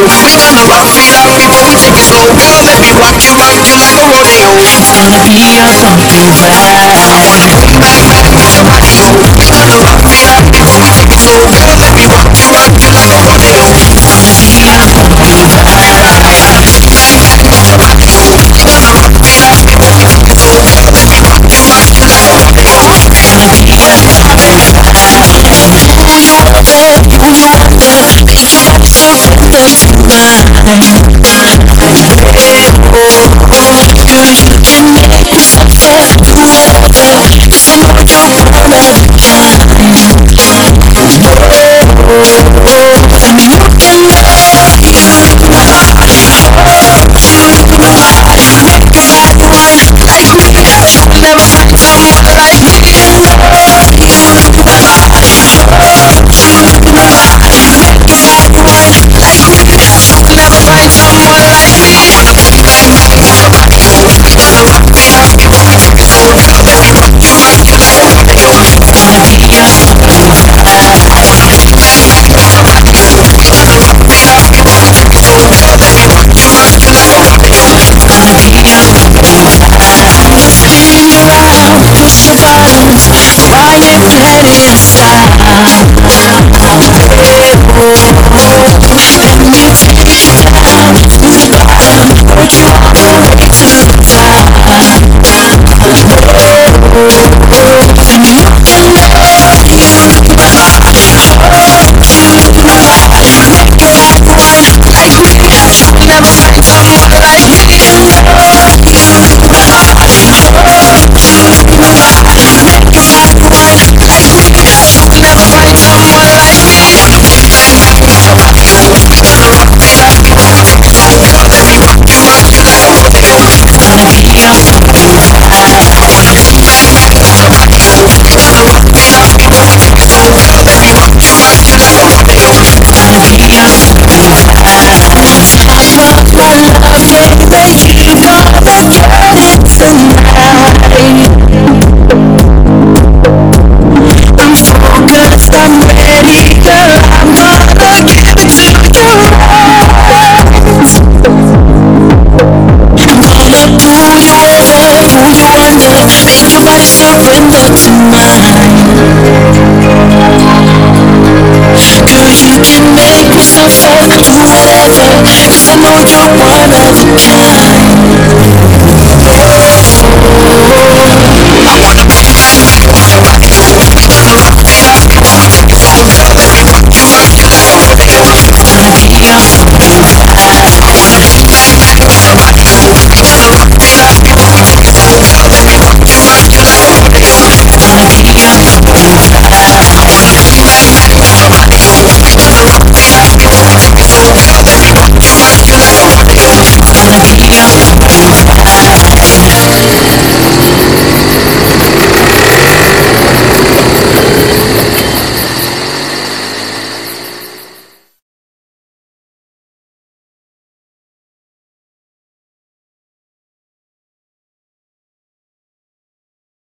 We gonna rock feel long before we take it slow Girl, let me rock you rock you like a rodeo It's gonna be a funky ride Oh, oh, oh, oh, oh, oh, Why you let it can make me yourself whatever, cause I know you're one of a kind.